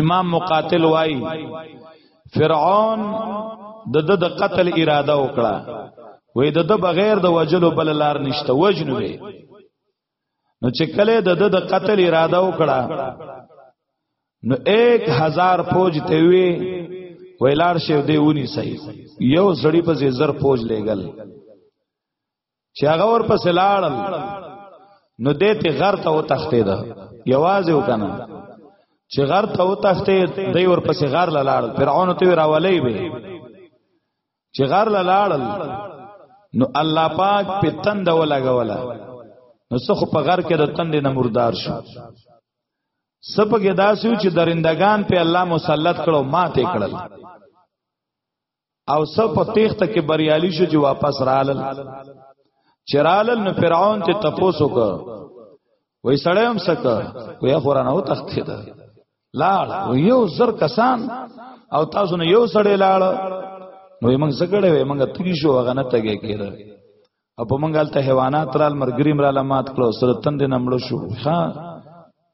امام مقاتل وای فرعون د د د قتل اراده وکړه وې د د بغیر د وجلو بل لار نشته وجنو وي نو چې کله د د د قتل اراده وکړه نو 1000 فوج ته وی ویلار شه دی ونی سي یو زړی په زر فوج لګل چې هغه ور پس لاړل نو دې ته غر ته و تختې ده یوازې وکنه چې غر ته و تختې دی ور پس غر لاړل فرعون ته راولې به چې غر لاړل نو الله پاک په تند ولګولا نو څخه په غر کې د تند نه مردار شو سپګه داسیو چې درندگان په الله مسلط کړو ماته کړل او سب په تیخته کې بریالي شو چې واپس رالل چرالل نو فرعون ته تپوسو کو وای سړی هم سکه وای قرآن او تختید لاړ و یو زر کسان او تاسو نه یو سړی لاړ نو موږ سګړې وای موږ تری شو هغه نه تګه کېره او په منګل ته حیوانات رال مرګری مراله مات کړو سره تند نمړ شو ها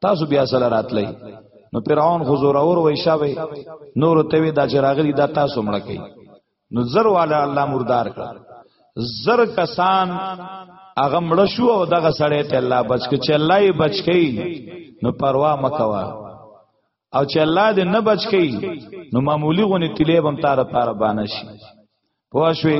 تاسو بیا سره راتلې نو فرعون حضور اور وای شاوي نور ته وی دا چراغلی دا تاسو مړ کړي نو زر والا الله مردار کړ زر کسان هغه مړ شو او دغه سړی ته الله بچ کړي چې الله یې بچ کړي نو پروا مکوا او چې الله دې نه بچ کړي نو معمولی غونې تلیبم تار پار بانشي پوه شوې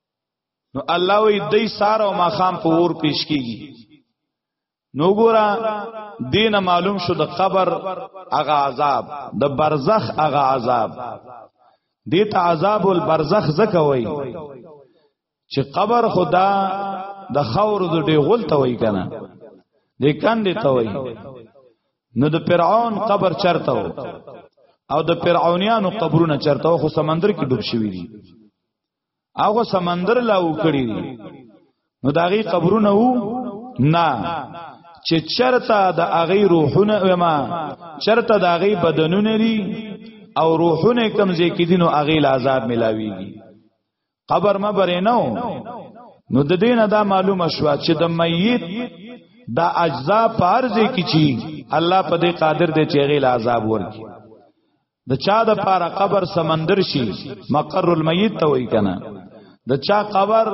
نو الله وی دای سار او ماخام په ور پیش کیږي نو ګورا دین معلوم شو د قبر اغا عذاب د برزخ اغا عذاب دې ته عذاب البرزخ زکه وای چې قبر خدا د خور د دی غول ته وای کنه دې کاندې ته وای نو د فرعون قبر چرته و او د فرعونانو قبرونه چرته خو سمندر کې ډوب شوی دي هغه سمندر لا وکړي نو دا غي قبرونه وو نه چې چرته د اغي روحونه وما چرته د اغي بدنونه لري او روحونه کم ځای کې دي نو اغي عذاب ملاويږي قبر ما برې نو نو د دین دا معلومه شو چې د میت دا اجزا پارځي کې چی الله په دې قادر دی چې غیل عذاب ورکړي د چا د پاره قبر سمندر شي مقر المیت ته وای کنه د چا قبر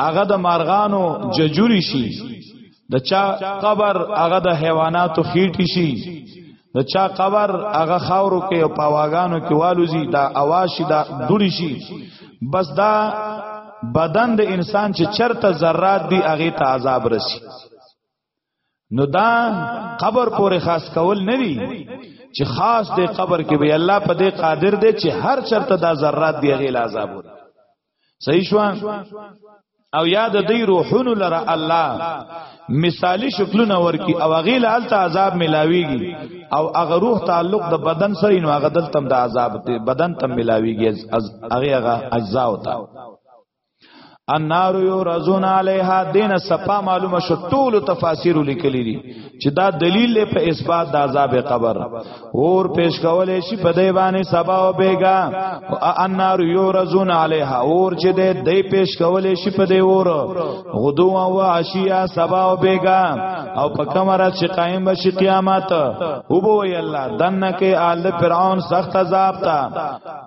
هغه د مارغانو ججوري شي د چا قبر هغه د حیواناتو خېټي شي د چا قبر هغه خاورو کې او پاواګانو کې والوزي دا اواشي دا دوړي شي بس دا بدن د انسان چې چرته ذرات دی هغه ته عذاب رسی نو دا قبر پورې خاص کول نه وی چې خاص دې قبر کې به الله په دې قادر دی چې هر چرته دا ذرات دی غیل عذاب ور صحیح شو او یاد دی روحونو لره الله مثالی شکلونه ورکی او غیل الته عذاب ملاویږي او هغه روح تعلق د بدن سره نو هغه دلته د عذاب دی بدن تم ملاویږي از هغه هغه اجزا وتا النار یورزون علیها دین صفا معلومه شو ټول تفاسیر لیکلی دي چې دا دلیل په اثبات د عذاب قبر اور پیش کولې شي په دی باندې سبا او بیگا النار یورزون علیها اور چې دی دی پیش کولې شي په دی اور غدو او عشیا سبا او بیگا او په کمره چې قائم بشي قیامت او بو ی الله دنه کې آل فرعون سخت عذاب تا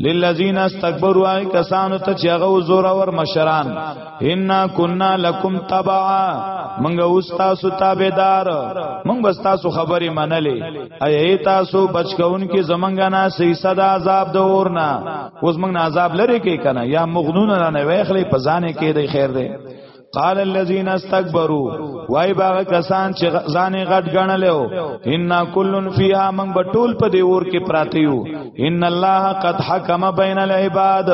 للذین استكبروا ای کسانو ته چې هغه زور اور مشران ان کنا لکم تبعا منګه اوس تاسو تابعدار منګ بس تاسو خبرې منلې ای تاسو بچکون کې زمنګ نه سې صدا عذاب د اورنا اوس منګ نه عذاب لري کې کنه یا مغنون نه ویخلې په ځانې کې دی خیر دی قال الذين استكبروا وای باغ کسان چې ځانې غټ غنلو ان کلن فیها من بتول په دی ور کې پراتیو ان الله قد حكم بين العباد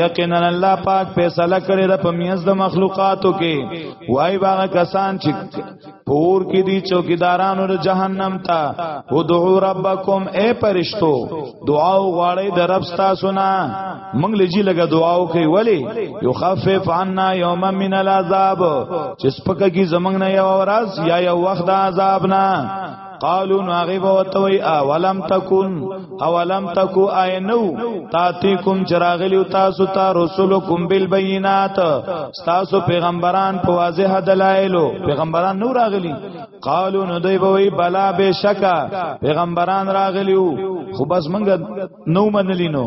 یقینا الله پاک فیصله کړی د پمیز د مخلوقاتو کې وای باغ کسان چې پور کې دي چوکیدارانو د جهنم ته ودعو ربکم اے پرشتو دعا غواړی د رب تاسو نه موږ لږی لګه دعا وکي ولی یخفف عنا یوما من العذاب چې سپکه کی زمنګ نه یو ورځ یا یو وخت د عذاب نه قالو ناغي بوتوي اولم تکون اولم تکو عینو تاتیکم چراغلی تاسو ته رسولکم بالبینات تاسو پیغمبران په واضح دلایلو پیغمبران نو راغلی قالو نو دوی بوي بلا بشکا پیغمبران راغلیو خو بس منګ نو منلینو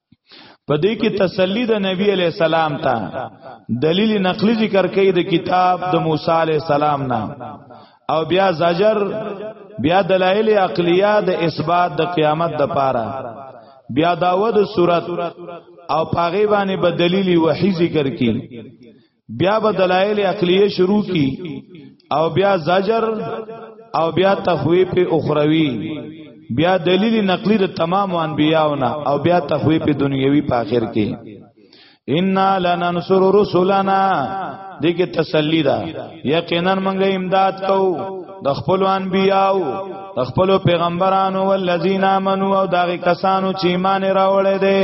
په دې کې تسلی د نبی علی السلام ته دلیل نقلی ذکر کوي د کتاب د موسی علی السلام نه او بیا زجر بیا دلایل عقلیه د اثبات د قیامت د پاره بیا داود صورت او پاغي باندې بدلیلی وحی ذکر کی بیا به دلایل عقلیه شروع کی او بیا زجر او بیا تخویف اخروی بیا دلیل نقلی د تمام انبیاءونه او بیا تخویف دنیوی په اخر کې ان لننصر رسلنا دغه تسلی ده یقینا موږ امداد کوو د خپل انبیاء د خپل پیغمبرانو ولذین امنو او دغه کسانو چې ایمان راوړل دي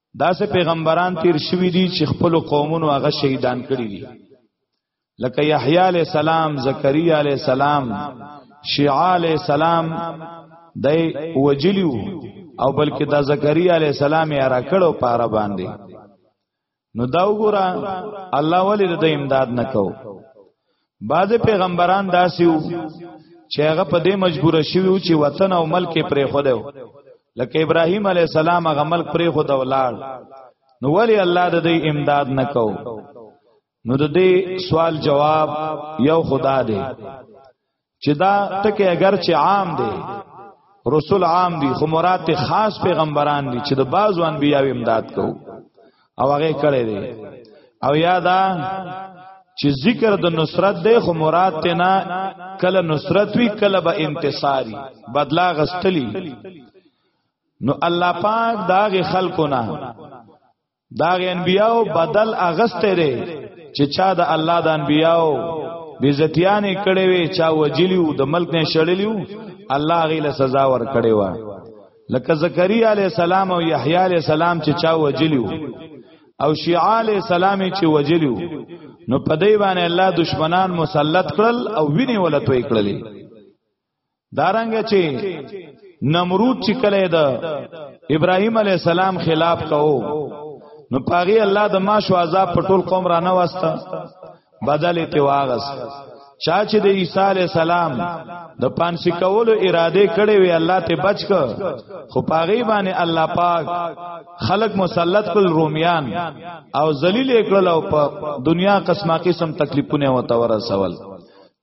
داسې پیغمبران تیر شوی دي چې خپل قومونو هغه شهیدان کړی دي لکه یحیی علی السلام زکریا علی السلام شیعه علی السلام دای وجلیو او بلکې دا زکریا علی السلام یې را کړو پاره باندې نو دا وګوره الله ولې د امداد نکو بعض پیغمبران داسې وو چې هغه په دې مجبور شوی و چې وطن او ملک پرې خو دی لکه ابراهیم علی السلام هغه ملک پرې خو د ولال نو ولی الله د دې امداد نکو نو د دې سوال جواب یو خدا دی چې دا ټکی اگر چې عام دی رسول عام دي خو مراد خاص پیغمبران دي چې د بعضو انبیاو امداد کوو او هغه کړی دی او یادا چې ذکر د نصرت دی خو مراد ته نه کله نصرت وی کله به انتصاری بدلا غستلی نو الله پاک داغه خلکو نه داغه انبیاو بدل اغسته دی چې چا د الله د انبیاو بیزتیانې کړې وي چا وجلیو د ملک نه شړلیو الله غیله سزا ور کړې و لکه زکریا علی السلام او یحیی علی السلام چې چا وجلیو او شیعه علی السلام چې وجلیو نو په دې باندې الله دشمنان مسلط کړل او ویني ولا توې کړلې دارنګ چې نمرود چې کله ده ابراهیم علی السلام خلاف کوو نو پاغي الله د ما شو عذاب په ټول قوم را نه واسطه بدل ته واغس چا چې د عیسی علی السلام د پانسی کولو اراده کړې وی الله ته بچ ک خو پاغي باندې الله پاک خلق مسلط کل رومیان او ذلیل کړل او په دنیا قسمه قسم تکلیفونه وته ورسول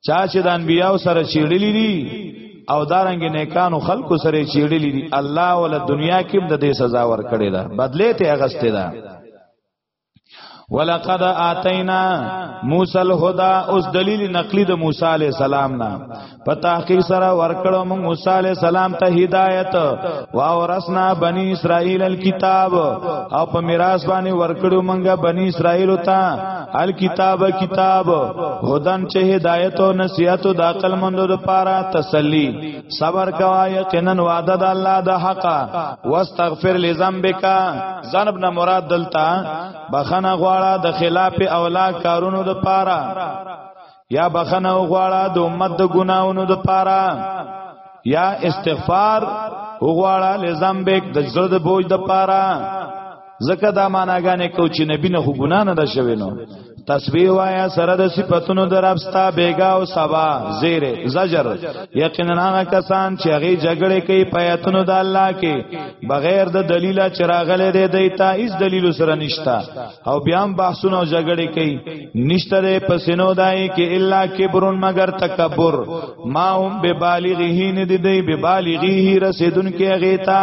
چا چې د انبیاو سره چیړلې دي او دارنګ نیکانو خلکو سره چیړلې دي الله ول دنیا کې د دې سزا ورکړې ده بدله ته اغسته ده ولقد اتینا موسی الهدى اوس دلیل نقلی د موسی علی السلام نه په تحقیق سره ورکړو موږ موسی علی السلام ته هدایت او اورسنا بنی اسرائیل الكتاب او په میراث باندې ورکړو موږ بنی اسرائیل ته الکتاب کتاب هدن چې هدایت او نصیحت د عقل مندو لپاره تسلی صبر کوا یقینا وعده د الله د حق واستغفر لذنبک ځانب نه مراد دلته بخنه غواړه د خلاف اولا کارونو د پاره یا بخنه غواړه د امت د ګناونو د پاره یا استغفار غواړه لزمبک د زړه د بوج د پاره زکه دا معناګانې کو چې نبی نه ګنا نه ده شوی نو تسبیح وایا سره د صفاتونو در ابستا بیگا او سبا زیر زجر یقینا هغه کسان چې هغه جګړه کوي پیاتونو د الله کې بغیر د دلیل چراغله دی دیتا هیڅ دلیل سره نشتا او بیا هم بحثونه او جګړه کوي نشته ده پسینو دای کې الا کبرون مگر تکبر ما هم به بالغه نه دی دی به بالغه رسیدون کې غیتا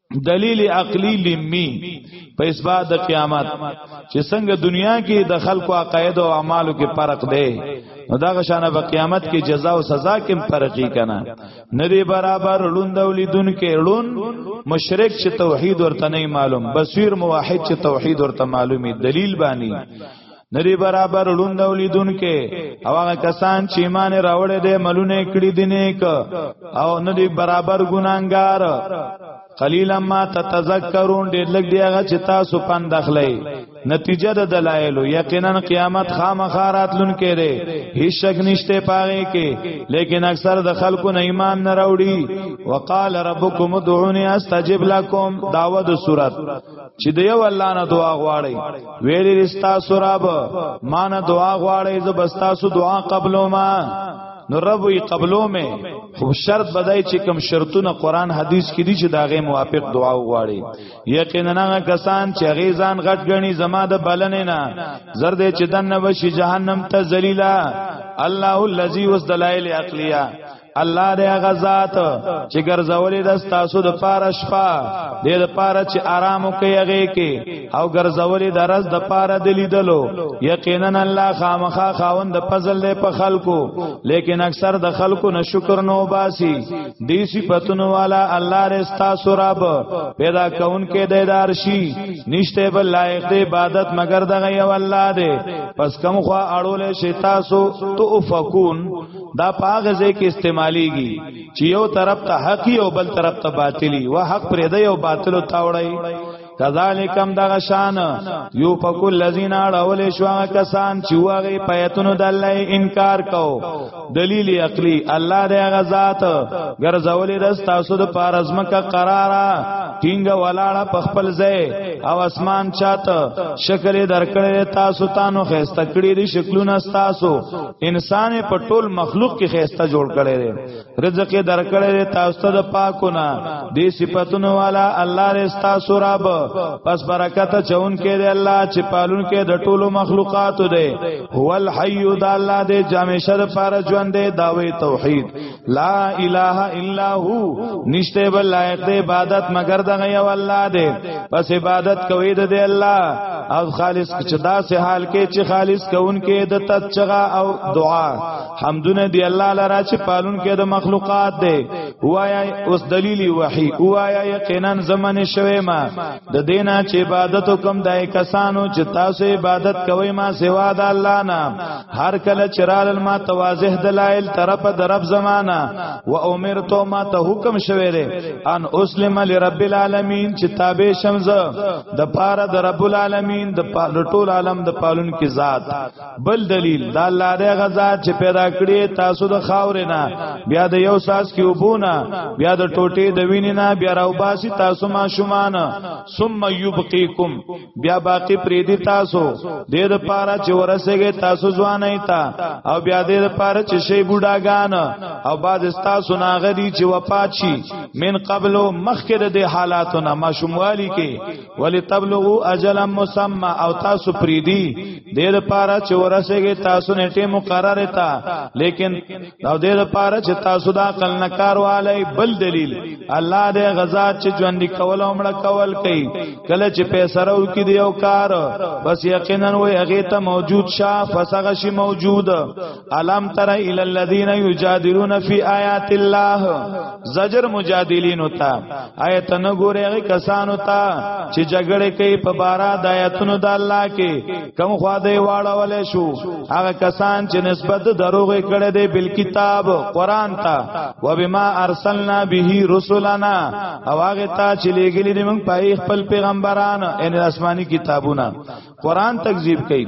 دلیل عقلی لمی په اسباد د قیامت چې څنګه دنیا کې د خلکو عقاید او اعمالو کې فرق دی نو دا غشانه په قیامت کې جزا او سزا کې فرقی کنا نه دی برابر لوند ولیدون کې لون مشرک چې توحید ورته نه معلوم بصیر موحد چې توحید ورته معلومی دلیل بانی ندی برابر لوند ولیدون کې او هغه کسان چې ایمان راوړې دي ملونه کړی دي نیک او ندی برابر ګناګار قلیلا ما تتذکرون ډېر لږ دی هغه چې تاسو پند اخلي نتیجه د دلایل یقینا قیامت خامخارات لون کې دی هیڅ شک نشته پاره کې لیکن اکثر د خلکو نه ایمان نه راوړي وقال ربکم ادعوني استجب لكم داوود صورت چې د یو الله نه دعا غواړي ویلې رستا سراب ما نه دعا غواړي زبستا سو دعا قبلو ما نو رب وی قبلو مې خو شرط بدای چې کم شرطونه قران حدیث کې دي چې داغه موافق دعا وغواړي یقینا کسان چې غیزان غټ غني زما د بلنې نه زر دې چې دنه وشي جهنم ته ذلیلا الله الذی وس دلائل عقلیه الله دې هغه ذات چې ګرځولې د تاسو د پاره شپه دې د پاره چې آرام وکي هغه کې او ګرځولې د رز د پاره د لیدلو یقینا الله خامخا خاوند د فضل دې په خلکو لیکن اکثر د خلکو نه شکر نو باسي دې صفاتونو والا الله دې تاسو رب پیدا کون کې دې دارشي نشته بل لایق دې عبادت مگر دغه یو الله دې پس کوم خو اړول شي تاسو تو فکون دا پاغه ځای کې استعماليږي چې یو طرف ته حق او بل طرف ته باطلی و حق پر دی او باطل تاوړی کذالکم دغه شان یو فکل الذین اړول شو کسان چې وغه پیتونو د الله انکار کو دلیل عقلی الله د غزاد ګرځولې د تاسو د پارزمکه قرارا ټینګ ولاړه په خپل ځای او اسمان چاته شکل درکړې تاسو تانو خسته کړې دي شکلونه تاسو انسان په ټول مخلوق کې خيسته جوړ کړي دي رزق یې درکړي دي تاسو ته د پاکونه دي صفاتونو والا الله رستا سوراب پس برکت چون کې دي الله چې پالون کې د ټول مخلوقات دي هو الحي د الله دې جامع شر پر ژوند دی داوي توحید لا اله الا هو نشته بل لایق د عبادت مگر دغه یو الله دی پس عبادت کوي د الله او خالص چې داسې حال کې چې خالص کوونکې د تچغا او دعا حمدونه دی الله لرا چې پالون کې د مخلوقات دی وایا اوس دلیل وحی وایا یقینا زمانه شوه ما د دینه چې عبادت کوم دای کسانو چې تاسو عبادت کوي ما سوا د الله نه هر کله چرال ما توازه دلائل طرف درب زمانہ و امرتو ما ته حکم شوه ری ان اسلم لرب العالمین چې تابع شمز د پاره د رب العالمین د ټول عالم د پالون کی ذات بل دلیل دا الله د غزا چې پیدا کړی تاسو د خاورې نه بیا د یو ساس کې وبونه بیا د ټوټې د وینې نه بیا راوباسي تاسو ما شومان ثم یبقیکم بیا باقی پری دی تاسو د دې لپاره چې ورسېږي تاسو ځواني تا او بیا دې لپاره چې شی بوډاګان او بعد تاسو ناغدي چې وفات شي من قبل مخکې د دې حالاتو نه ماشوموالي کې ولی تبلغو اجلا مسمى او تاسو پری دی د دې لپاره چې ورسېږي تاسو نیټه مقرره تا لیکن او دې لپاره چې تاسو دا عقل نه کاروالای بل دلیل الله دې غزا چې ژوند کول او مړ کول کوي کله چې پیسې راو کې دی او کار بس یقینا وې هغه ته موجود شاه فسغه شي موجود الم تر ال الذين يجادلون في آيات الله زجر مجادلین وتا آیت نه ګورې هغه کسانو ته چې جګړه کوي په بارا د آیتونو د الله کې کوم خوا دی واړول شو هغه کسان چې نسبت دروغ کړي دی بل کتاب قران ته و بما ارسلنا به رسولنا او هغه ته چې لګلې دي موږ پای خپل پیغمبران ان آسماني کتابونه قران تکذیب کوي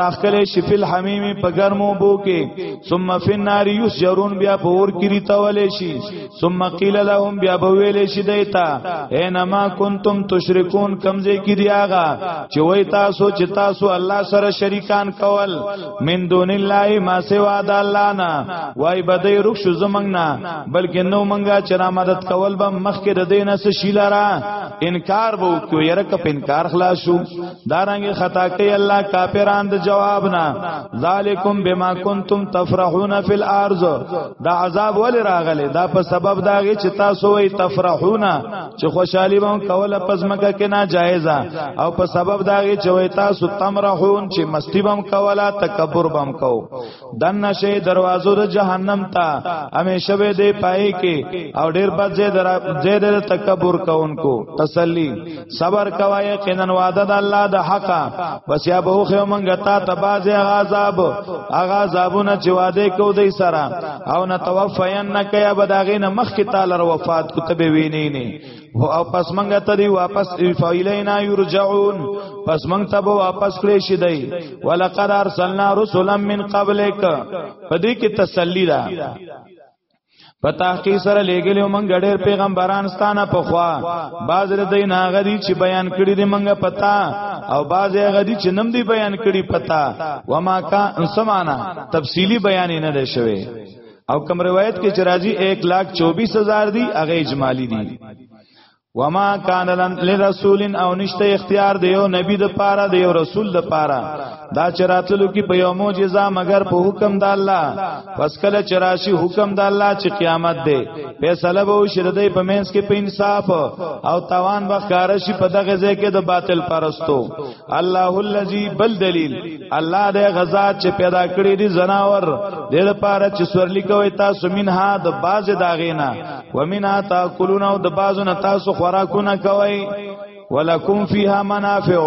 راخکلی شي فل حمیم په ګرمو بو کې ثم فی النار یسجرون بیا په اور کې ریتول شي ثم قیل لهم بیا به ویل شي دیتا اینما کنتم تشرکون کمزې کې دی آغا چې وای تاسو چې تاسو الله سره شریکان کول من دون الله ما سوا د الله نه وای بدای رخ شو زمنګ نه بلکې نو منګه چې را مدد کول به مخکې د دینه سشیلرا انکار وو کو یره کپ انکار خلاصو دارنګ خطا کوي الله کافران د جواب نه ذالکم بما کنتم تفرحون فی الارض دا عذاب ول راغله دا په سبب دا غي چې تاسو وي تفرحون چې خوشحالي وو کوله پزمکه کې نه جایزه او په سبب دا غي چې وي تاسو تمرحون چې مستی بم کوله تکبر بم کو دنه شي دروازو د جهنم ته همیشه به دی پای کې او ډیر بد زید زید تکبر کوونکو تسلی صبر کوا یقینا وعده د الله د حق بس یا به خو مونږ ته تباز عذاب اغا عذابونه چې وعده کو دی سره او نه توفین نه کیا بداغینه مخ کې تعالی وفات کو ته به ویني نه او پس منګه ته دی واپس فایلینا یرجعون پس منګ ته به واپس کړی شي دی ولقد ارسلنا رسلا من قبلک په دې کې تسلی ده په تحقیق سره لګلیو مونږ ډېر پیغمبران ستانه په خوا باز ردی ناغدي چې بیان کړی دی مونږه پتا او باز غدي چې نم دی بیان کړی پتا وما کا سمانا تفصیلی بیان نه ده شوی او کوم روایت کې چې راځي 1 لاکھ 24 هزار دی هغه اجمالی دی وما کان لرسول او نشته اختیار دی یو نبی د پاره دی یو رسول د پاره دا چراتلو کې په یو معجزه مگر په حکم د الله پس کله چراشی حکم د الله چې قیامت دی فیصله به وشي د دې په منځ کې په انصاف او توان به ښکارا شي په دغه ځای کې د باطل پرستو الله الذي بل دلیل الله د غزا چې پیدا کړی دي زناور د لپاره چې سورلی کوي تاسو منها د باز داغینا ومنها تاکلون او د بازو نه تاسو خوراکونه کوي ولکم فیها منافع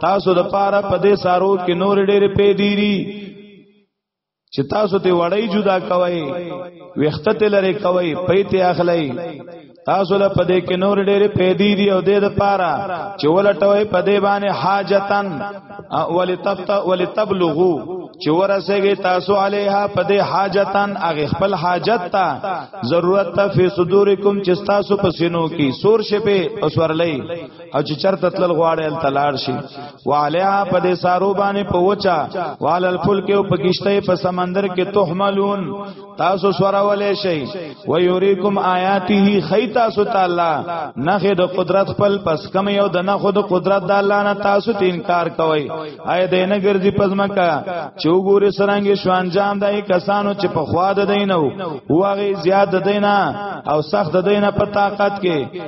تاسو د لپاره په دې سارو کې نور ډېر پیډيري چې تاسو ته وړی جدا کوي وختت لري کوي پیته اخلي تاسو له پدې کې نور ډېرې پیدې دي او دې د پاره چې ولټوي پدې باندې حاجتن ولتبت ولتبلغو چې ورسېږي تاسو علیها پدې حاجتن هغه خپل حاجت ته ضرورت ته فی صدورکم چې تاسو پسینو کې سور شپه اوسورلې او چې چرته تل غواړي ال تلار شي وعلیا په دې سارو باندې پوچا وال الفل کې او پکشته په سمندر کې تحملون تاسو سورولې شي و یوریکم آیاته خیتا سو تعالی نخې د قدرت خپل پس کم یو د نه خود قدرت د الله نه تاسو ته انکار کوي آی دې نه ګرځي پزما کا چوغوري سرنګ شو انجام دای کسانو چې په خوا د دینو هوغه زیاد د دینا او سخت د دینا په طاقت کې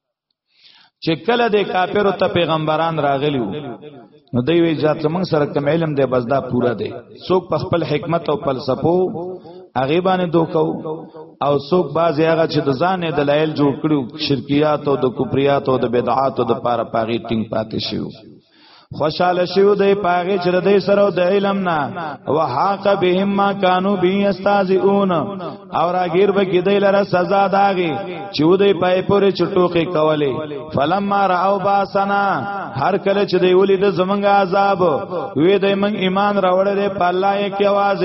چې کله د کافرو ته پیغمبران راغلیو نو دوی وی ځات موږ سره کوم علم دی بس دا پورا دی څوک په خپل حکمت او فلسفو هغه باندې دوکاو او څوک باز هغه چې د ځان دلایل جوړ کړو شرکیات او د کفریات او د بدعات او د پاره پاغي ټینګ پاتې شي خوشاله شو دی پاغه چر دی سره د علم نه وحاق بهم ما کانو بی استاذون او راګیر به کې دی لره سزا داغي چې دی پای پورې چټوکې کولې فلما راو باسنا هر کله چې دی ولید زمنګ عذاب وې دی من ایمان راوړل په الله یې کې आवाज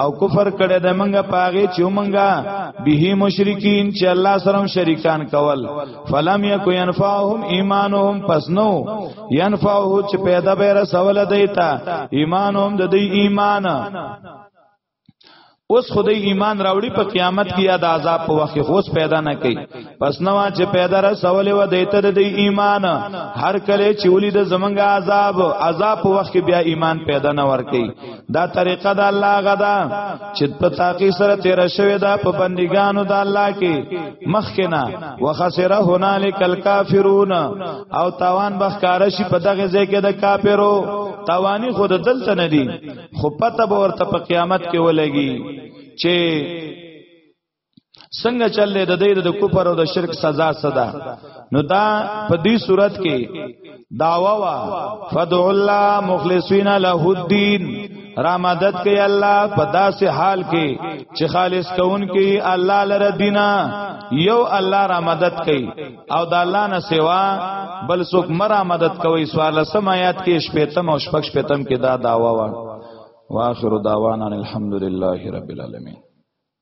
او کفر کړه د منګه پاغه چې منګه به مشرکین چې الله سره شریکان کول فلم یکو ينفعهم ایمانهم پس نو ينفعه چې پیدا به رسول دیتا ایمانهم د دې ایمان اوس خدای ایمان راوړي په قیامت کې یا د عذاب په وخت اوس پیدا نه کوي پس نو چې پیدا را سوال و دیته د ایمان هر کله چې ولید زمنګ عذاب عذاب په وخت کې بیا ایمان پیدا نه ور کوي دا طریقه د الله غدا چې په تاقی سره تیر شوی دا په بندګانو د الله کې مخکنا وخسره هنالک الکافرون او تاوان بخکار شي په دغه ځای کې د کافرو تاوانی خود دلته نه دي خو پته به ورته په قیامت کې ولګي چې څنګه چل دی د دې د کفر او د شرک سزا صدا نو دا په دې صورت کې داوا وا فدع الله مخلصین له الدين را مدد کوي الله په داسې حال کې چې خالص کون کې الله لره دینا یو الله را مدد کوي او د الله نه سوا بل څوک مرا مدد کوي سوال سم آیات کې شپږم او شپږ شپږم کې دا داوا وا واخر دعوانا الحمدلله رب العالمین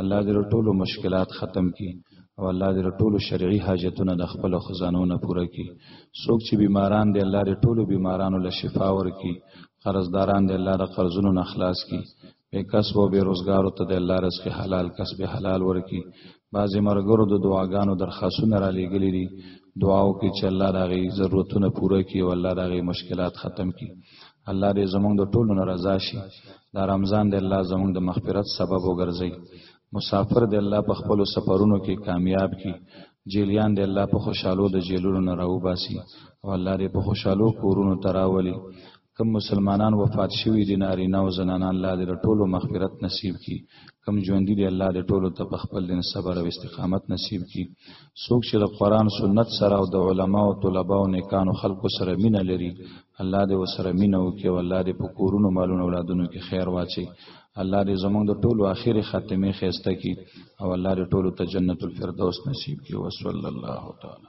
الله دې ټول مشکلات ختم کړي او الله دې ټول شرعي حاجتونه د خپل خزانو نه پوره کړي څوک چې بیماران دي الله دې ټول بیمارانو له شفا ورکړي قرضداران دې الله د قرضونو نه خلاص کړي بے کسب او بے روزګارو ته د الله رزق حلال کسب حلال ورکړي بعضې مرګرو د دعاګانو درخواستونه را لېږلي دي دعاو کې چې الله د هغې ضرورتونه پوره کړي او الله د هغې مشکلات ختم کړي الله دې زمونږ د ټولو نه رضا شي دا رمضان دې الله زمونږ د مغفرت سبب وګرځي مسافر دې الله په خپل سفرونو کې کامیاب کړي جیلیان دې الله په خوشحالو د جیلونو نه راوباسي او الله دې په خوشحالو کورونو تراولي کم مسلمانان وفات شوی دي نارینه او زنانه الله دې ټولو مغفرت نصیب کړي کم ژوندۍ دي الله دې ټولو ته خپل دین صبر او استقامت نصیب کړي څوک چې د قران سنت سره او د علما او طلباو نیکانو خلکو سره مینه لري الله دې وسره مینه وکړي او الله دې په کورونو مالونو اولادونو کې خیر واچي الله دې زمونږ د ټولو آخري خاتمه خیسته کړي او الله دې ټولو ته جنت الفردوس نصیب کړي وصلی الله تعالی